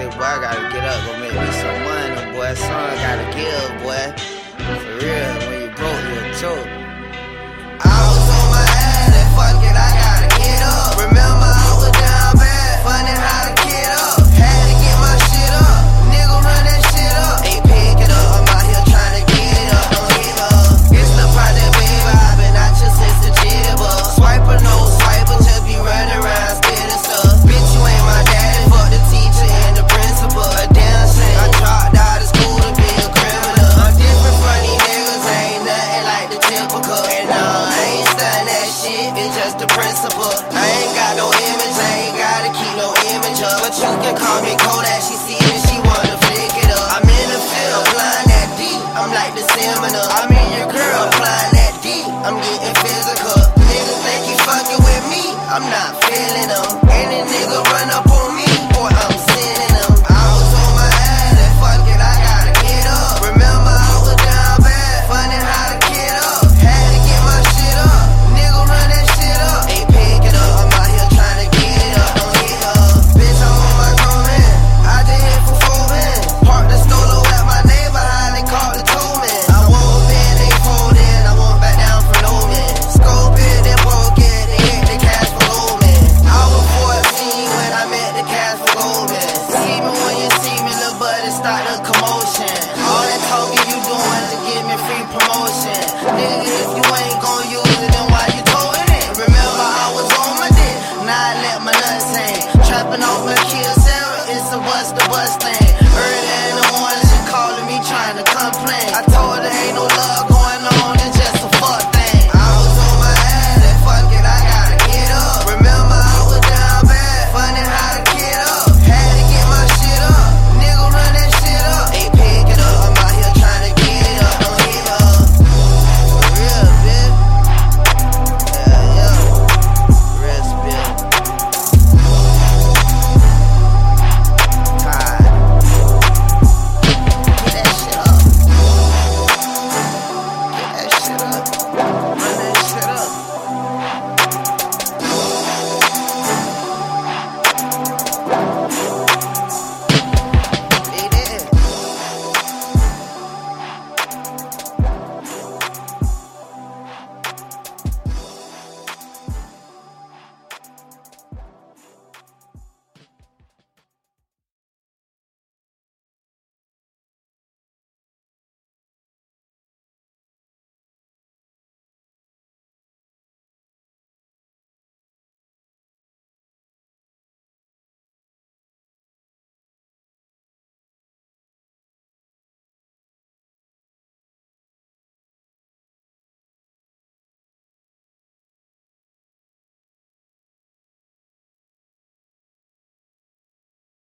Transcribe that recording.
say, boy, I gotta get up, go make me some money, boy. Son gotta give, boy. For real, typical. And nah, I ain't sign that shit, it's just the principle. I ain't got no image, I ain't gotta keep no image up. But you can call me Kodak, she see it, she wanna flick it up. I'm in the field, blind that deep, I'm like the seminar. I mean, your girl, blind that deep, I'm getting physical. Niggas think he fucking with me, I'm not feeling them. Any nigga run up on promotion. Nigga, if you ain't gon' use it, then why you throwing it? Remember, I was on my dick, now I let my nuts hang. Trapping over kill Sarah, it's a bust the bust thing. Early in the morning, she calling me trying to complain. I told her ain't no love.